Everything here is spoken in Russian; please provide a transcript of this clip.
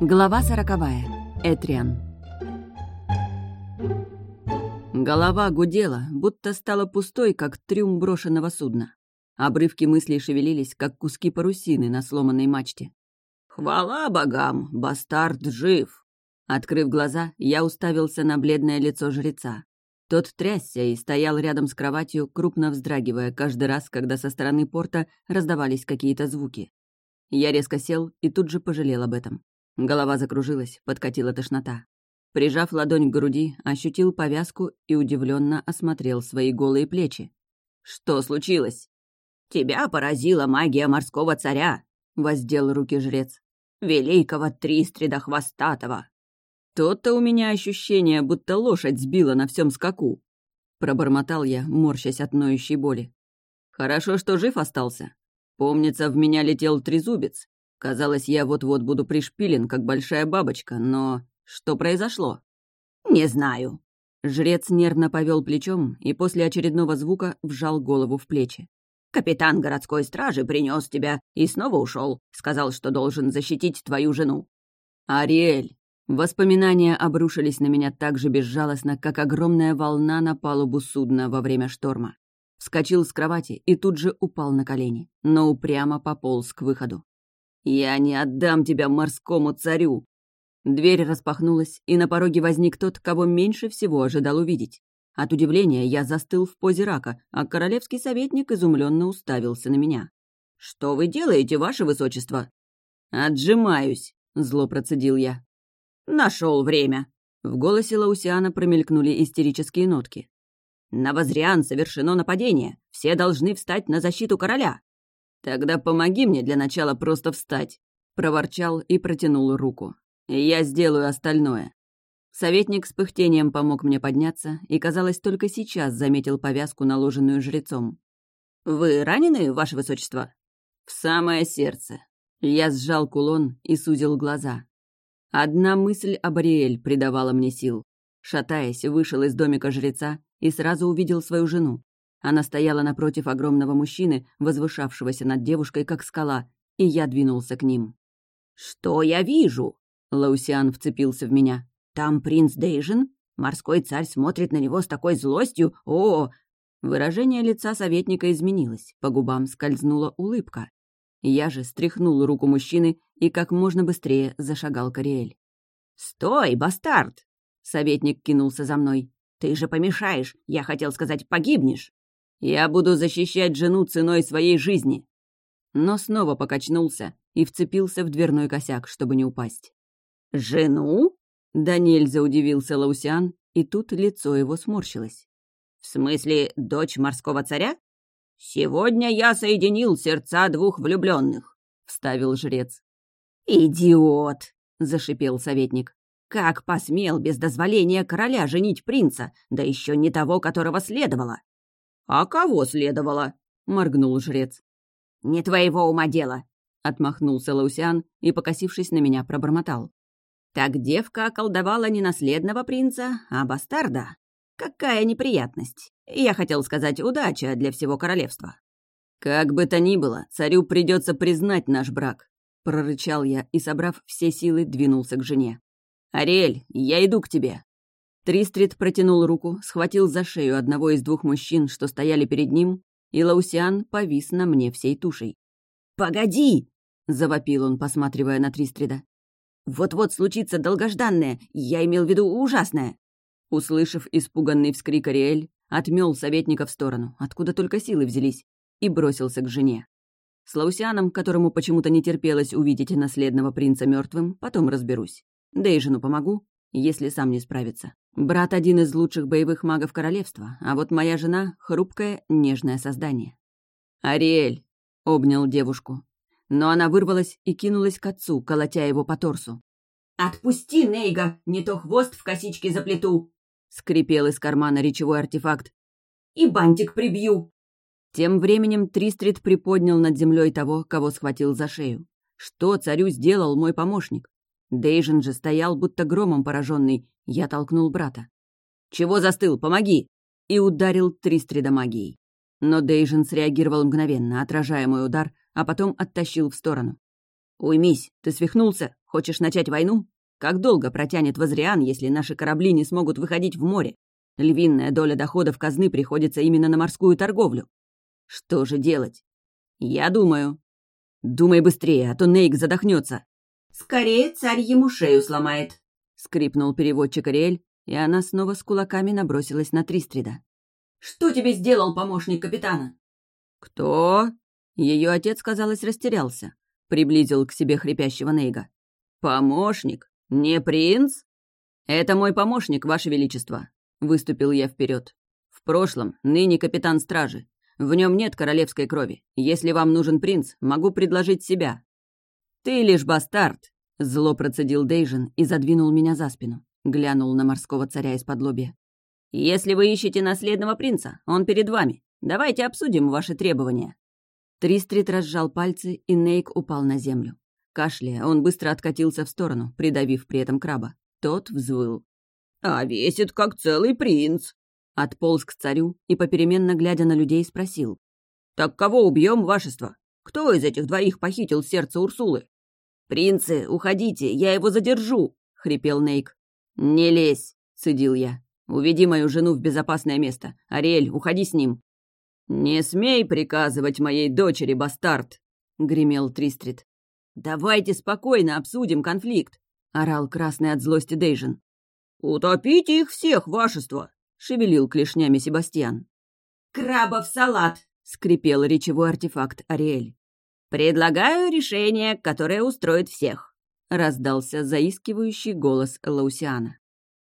Глава сороковая. Этриан. Голова гудела, будто стала пустой, как трюм брошенного судна. Обрывки мыслей шевелились, как куски парусины на сломанной мачте. «Хвала богам! Бастард жив!» Открыв глаза, я уставился на бледное лицо жреца. Тот трясся и стоял рядом с кроватью, крупно вздрагивая каждый раз, когда со стороны порта раздавались какие-то звуки. Я резко сел и тут же пожалел об этом. Голова закружилась, подкатила тошнота. Прижав ладонь к груди, ощутил повязку и удивленно осмотрел свои голые плечи. «Что случилось?» «Тебя поразила магия морского царя», — воздел руки жрец. «Великого Тристрида Хвостатого». «То-то у меня ощущение, будто лошадь сбила на всем скаку», — пробормотал я, морщась от ноющей боли. «Хорошо, что жив остался. Помнится, в меня летел трезубец. Казалось, я вот-вот буду пришпилен, как большая бабочка, но что произошло?» «Не знаю». Жрец нервно повел плечом и после очередного звука вжал голову в плечи. «Капитан городской стражи принес тебя и снова ушел. Сказал, что должен защитить твою жену». «Ариэль!» Воспоминания обрушились на меня так же безжалостно, как огромная волна на палубу судна во время шторма. Вскочил с кровати и тут же упал на колени, но упрямо пополз к выходу. «Я не отдам тебя морскому царю!» Дверь распахнулась, и на пороге возник тот, кого меньше всего ожидал увидеть. От удивления я застыл в позе рака, а королевский советник изумленно уставился на меня. «Что вы делаете, ваше высочество?» «Отжимаюсь», — зло процедил я. Нашел время!» В голосе Лаусиана промелькнули истерические нотки. «На Возриан совершено нападение. Все должны встать на защиту короля». «Тогда помоги мне для начала просто встать», — проворчал и протянул руку. «Я сделаю остальное». Советник с пыхтением помог мне подняться и, казалось, только сейчас заметил повязку, наложенную жрецом. «Вы ранены, ваше высочество?» «В самое сердце». Я сжал кулон и сузил глаза. Одна мысль об Ариэль придавала мне сил. Шатаясь, вышел из домика жреца и сразу увидел свою жену. Она стояла напротив огромного мужчины, возвышавшегося над девушкой, как скала, и я двинулся к ним. «Что я вижу?» — Лаусиан вцепился в меня. «Там принц Дейжин? Морской царь смотрит на него с такой злостью. О!» Выражение лица советника изменилось, по губам скользнула улыбка. Я же стряхнул руку мужчины и как можно быстрее зашагал Кориэль. «Стой, бастард!» — советник кинулся за мной. «Ты же помешаешь, я хотел сказать, погибнешь!» «Я буду защищать жену ценой своей жизни!» Но снова покачнулся и вцепился в дверной косяк, чтобы не упасть. «Жену?» — да нельзя удивился Лаусиан, и тут лицо его сморщилось. «В смысле, дочь морского царя?» «Сегодня я соединил сердца двух влюбленных», — вставил жрец. «Идиот!» — зашипел советник. «Как посмел без дозволения короля женить принца, да еще не того, которого следовало?» «А кого следовало?» — моргнул жрец. «Не твоего ума дело!» — отмахнулся Лаусиан и, покосившись на меня, пробормотал. «Так девка околдовала не наследного принца, а бастарда. Какая неприятность. Я хотел сказать удача для всего королевства». «Как бы то ни было, царю придется признать наш брак», — прорычал я и, собрав все силы, двинулся к жене. «Ариэль, я иду к тебе». Тристрит протянул руку, схватил за шею одного из двух мужчин, что стояли перед ним, и Лаусиан повис на мне всей тушей. «Погоди!» — завопил он, посматривая на Тристрида. «Вот-вот случится долгожданное, я имел в виду ужасное. Услышав испуганный вскрик Ариэль, отмел советника в сторону, откуда только силы взялись, и бросился к жене. С Лаусианом, которому почему-то не терпелось увидеть наследного принца мертвым, потом разберусь. Да и жену помогу, если сам не справится. Брат один из лучших боевых магов королевства, а вот моя жена — хрупкое, нежное создание. «Ариэль!» — обнял девушку. Но она вырвалась и кинулась к отцу, колотя его по торсу. «Отпусти, Нейга, не то хвост в косичке заплету!» — скрипел из кармана речевой артефакт. «И бантик прибью!» Тем временем Тристрит приподнял над землей того, кого схватил за шею. Что царю сделал мой помощник? Дейжин же стоял, будто громом пораженный. Я толкнул брата. «Чего застыл? Помоги!» И ударил Тристрида магией. Но Дейжин среагировал мгновенно, отражая мой удар, а потом оттащил в сторону. «Уймись, ты свихнулся? Хочешь начать войну? Как долго протянет Возриан, если наши корабли не смогут выходить в море? Львиная доля доходов казны приходится именно на морскую торговлю. Что же делать? Я думаю. Думай быстрее, а то Нейк задохнется. Скорее царь ему шею сломает. Скрипнул переводчик Ариэль, и она снова с кулаками набросилась на Тристрида. «Что тебе сделал помощник капитана?» «Кто?» Ее отец, казалось, растерялся. Приблизил к себе хрипящего Нейга. «Помощник? Не принц?» «Это мой помощник, Ваше Величество», — выступил я вперед. «В прошлом, ныне капитан стражи. В нем нет королевской крови. Если вам нужен принц, могу предложить себя». «Ты лишь бастард», — зло процедил Дейжин и задвинул меня за спину. Глянул на морского царя из-под лобья. «Если вы ищете наследного принца, он перед вами. Давайте обсудим ваши требования». Тристрит разжал пальцы, и Нейк упал на землю. Кашляя, он быстро откатился в сторону, придавив при этом краба. Тот взвыл. «А весит, как целый принц!» Отполз к царю и, попеременно глядя на людей, спросил. «Так кого убьем, вашество? Кто из этих двоих похитил сердце Урсулы?» «Принцы, уходите, я его задержу!» — хрипел Нейк. «Не лезь!» — цедил я. «Уведи мою жену в безопасное место. Ариэль, уходи с ним!» «Не смей приказывать моей дочери, бастард!» — гремел Тристрит. «Давайте спокойно обсудим конфликт!» — орал красный от злости Дейжин. «Утопите их всех, вашество!» — шевелил клешнями Себастьян. «Крабов салат!» — скрипел речевой артефакт Ариэль. «Предлагаю решение, которое устроит всех», — раздался заискивающий голос Лаусиана.